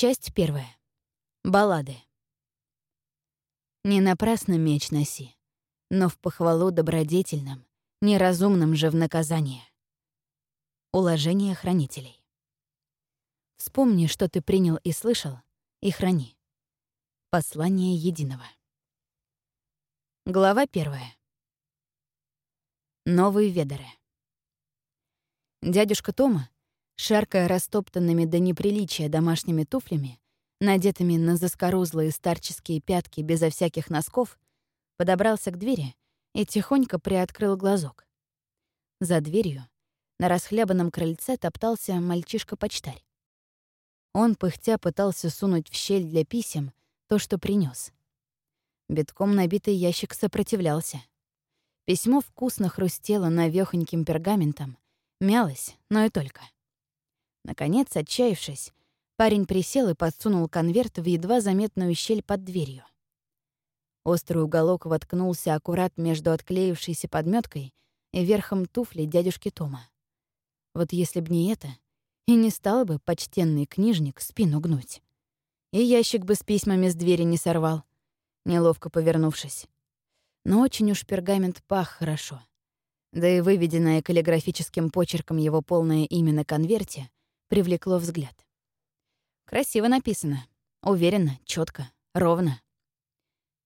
Часть первая. Баллады. Не напрасно меч носи, но в похвалу добродетельным, неразумным же в наказание. Уложение хранителей. Вспомни, что ты принял и слышал, и храни. Послание единого. Глава первая. Новые ведеры. Дядюшка Тома, шаркая растоптанными до неприличия домашними туфлями, надетыми на заскорузлые старческие пятки безо всяких носков, подобрался к двери и тихонько приоткрыл глазок. За дверью на расхлябанном крыльце топтался мальчишка-почтарь. Он, пыхтя, пытался сунуть в щель для писем то, что принес. Битком набитый ящик сопротивлялся. Письмо вкусно хрустело навёхоньким пергаментом, мялось, но и только. Наконец, отчаявшись, парень присел и подсунул конверт в едва заметную щель под дверью. Острый уголок воткнулся аккурат между отклеившейся подметкой и верхом туфли дядюшки Тома. Вот если б не это, и не стал бы почтенный книжник спину гнуть. И ящик бы с письмами с двери не сорвал, неловко повернувшись. Но очень уж пергамент пах хорошо. Да и выведенное каллиграфическим почерком его полное имя на конверте привлекло взгляд. Красиво написано, уверенно, четко, ровно.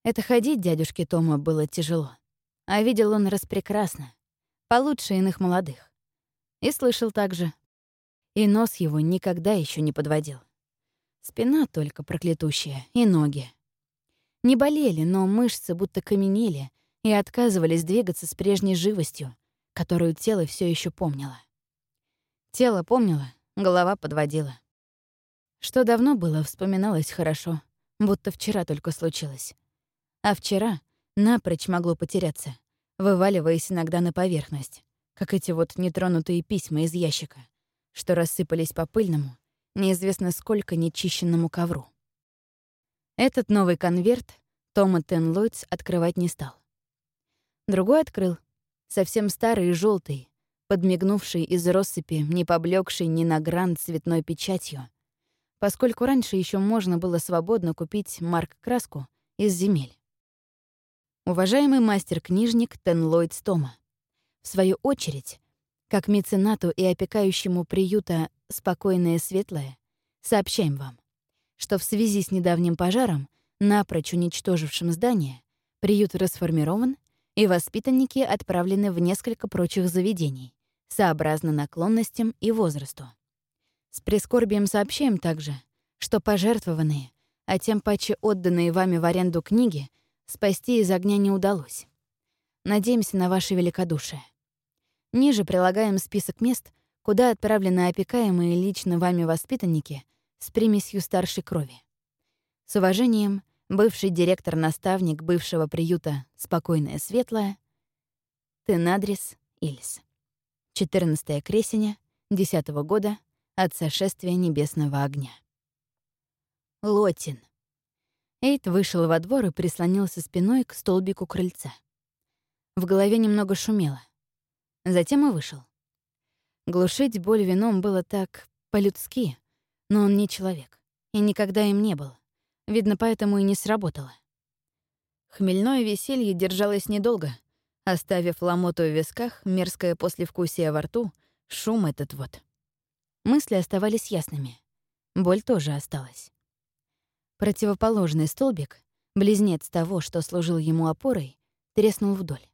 Это ходить дядюшке Тома было тяжело. А видел он распрекрасно, получше иных молодых. И слышал также, и нос его никогда еще не подводил. Спина только проклятущая, и ноги. Не болели, но мышцы будто каменели и отказывались двигаться с прежней живостью, которую тело все еще помнило. Тело помнило, голова подводила. Что давно было, вспоминалось хорошо, будто вчера только случилось. А вчера напрочь могло потеряться, вываливаясь иногда на поверхность, как эти вот нетронутые письма из ящика что рассыпались по пыльному, неизвестно сколько нечищенному ковру. Этот новый конверт Тома Тен Ллойдс открывать не стал. Другой открыл, совсем старый и желтый, подмигнувший из россыпи, не поблекший ни на гран цветной печатью, поскольку раньше еще можно было свободно купить марк-краску из земель. Уважаемый мастер-книжник Тен Ллойдс Тома, в свою очередь, как меценату и опекающему приюта «Спокойное светлое», сообщаем вам, что в связи с недавним пожаром, напрочь уничтожившим здание, приют расформирован, и воспитанники отправлены в несколько прочих заведений, сообразно наклонностям и возрасту. С прискорбием сообщаем также, что пожертвованные, а тем паче отданные вами в аренду книги, спасти из огня не удалось. Надеемся на ваше великодушие. Ниже прилагаем список мест, куда отправлены опекаемые лично вами воспитанники с примесью старшей крови. С уважением, бывший директор-наставник бывшего приюта «Спокойное светлое» Тенадрис Ильс. 14 кресеня 10 -го года от сошествия небесного огня. Лотин. Эйт вышел во двор и прислонился спиной к столбику крыльца. В голове немного шумело. Затем и вышел. Глушить боль вином было так по-людски, но он не человек и никогда им не был. Видно, поэтому и не сработало. Хмельное веселье держалось недолго, оставив ломоту в висках, мерзкое послевкусие во рту, шум этот вот. Мысли оставались ясными. Боль тоже осталась. Противоположный столбик, близнец того, что служил ему опорой, треснул вдоль.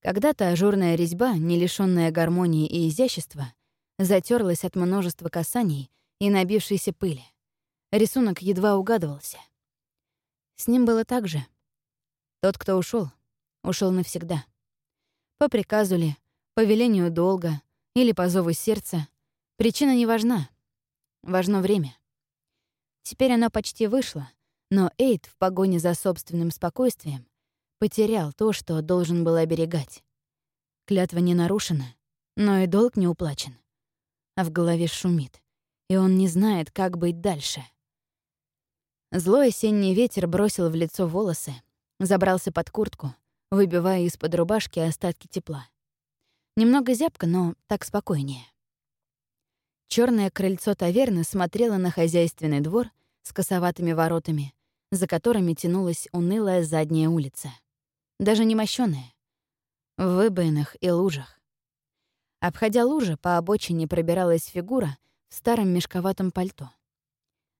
Когда-то ажурная резьба, не лишённая гармонии и изящества, затерлась от множества касаний и набившейся пыли. Рисунок едва угадывался. С ним было так же. Тот, кто ушел, ушел навсегда. По приказу ли, по велению долга или по зову сердца, причина не важна. Важно время. Теперь оно почти вышло, но Эйд в погоне за собственным спокойствием Потерял то, что должен был оберегать. Клятва не нарушена, но и долг не уплачен. А в голове шумит, и он не знает, как быть дальше. Злой осенний ветер бросил в лицо волосы, забрался под куртку, выбивая из-под рубашки остатки тепла. Немного зябко, но так спокойнее. Черное крыльцо таверны смотрело на хозяйственный двор с косоватыми воротами, за которыми тянулась унылая задняя улица. Даже не мощёная. В выбоинах и лужах. Обходя лужи, по обочине пробиралась фигура в старом мешковатом пальто.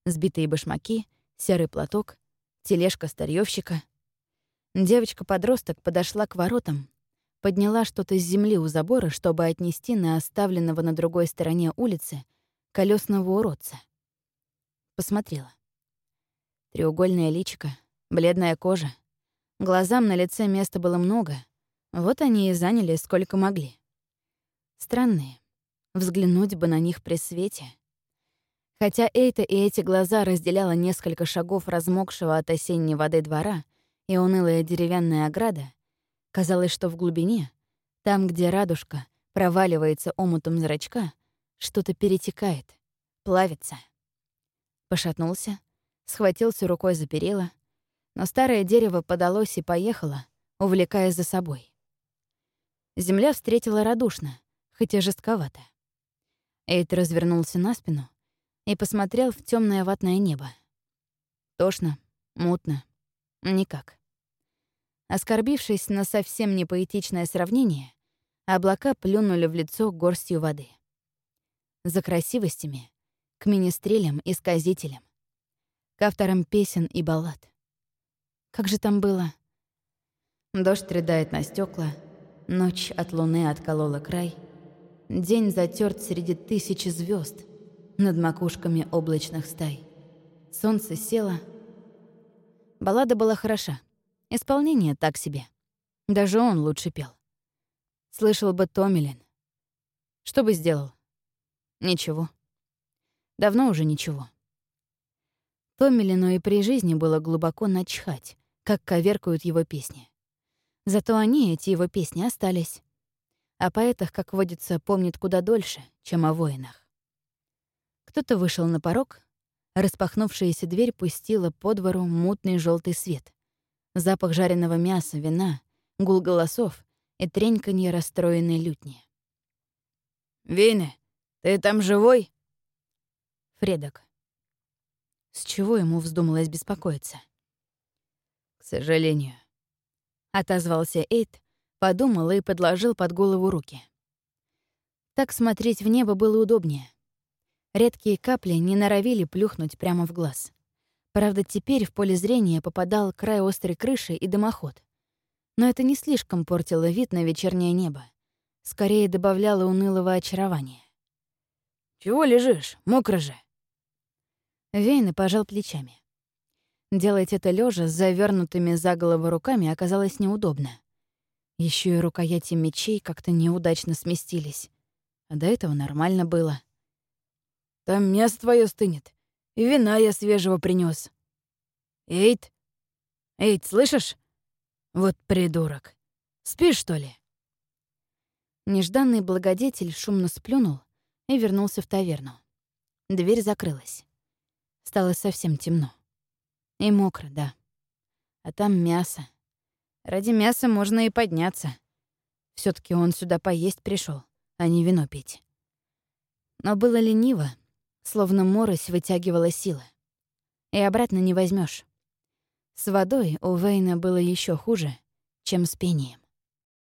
Сбитые башмаки, серый платок, тележка старьёвщика. Девочка-подросток подошла к воротам, подняла что-то с земли у забора, чтобы отнести на оставленного на другой стороне улицы колесного уродца. Посмотрела. Треугольное личико, бледная кожа. Глазам на лице места было много. Вот они и заняли, сколько могли. Странные. Взглянуть бы на них при свете. Хотя Эйта и эти глаза разделяло несколько шагов размокшего от осенней воды двора и унылая деревянная ограда, казалось, что в глубине, там, где радужка проваливается омутом зрачка, что-то перетекает, плавится. Пошатнулся, схватился рукой за перила, но старое дерево подалось и поехало, увлекая за собой. Земля встретила радушно, хотя жестковато. Эйд развернулся на спину и посмотрел в темное ватное небо. Тошно, мутно, никак. Оскорбившись на совсем непоэтичное сравнение, облака плюнули в лицо горстью воды. За красивостями, к министрелям и сказителям, к авторам песен и баллад. Как же там было? Дождь рыдает на стекла, ночь от луны отколола край, день затерт среди тысячи звезд над макушками облачных стай. Солнце село. Баллада была хороша. Исполнение так себе. Даже он лучше пел. Слышал бы Томилин. Что бы сделал? Ничего. Давно уже ничего. Томилину и при жизни было глубоко начхать, как коверкают его песни. Зато они, эти его песни, остались. О поэтах, как водится, помнит куда дольше, чем о воинах. Кто-то вышел на порог, распахнувшаяся дверь пустила по двору мутный желтый свет. Запах жареного мяса, вина, гул голосов и треньканье расстроенной лютни. «Вейне, ты там живой?» Фредок. С чего ему вздумалось беспокоиться? «К сожалению», — отозвался Эйд, подумал и подложил под голову руки. Так смотреть в небо было удобнее. Редкие капли не норовили плюхнуть прямо в глаз. Правда, теперь в поле зрения попадал край острой крыши и дымоход. Но это не слишком портило вид на вечернее небо. Скорее добавляло унылого очарования. «Чего лежишь? Мокро же!» Вейн пожал плечами. Делать это лежа с завернутыми за голову руками оказалось неудобно. Еще и рукояти мечей как-то неудачно сместились. А до этого нормально было. «Там мясо твое стынет, и вина я свежего принес. Эйт? Эйт, слышишь? Вот придурок. Спишь, что ли?» Нежданный благодетель шумно сплюнул и вернулся в таверну. Дверь закрылась. Стало совсем темно. И мокро, да. А там мясо. Ради мяса можно и подняться. все таки он сюда поесть пришел, а не вино пить. Но было лениво, словно морось вытягивала силы. И обратно не возьмешь. С водой у Вейна было еще хуже, чем с пением.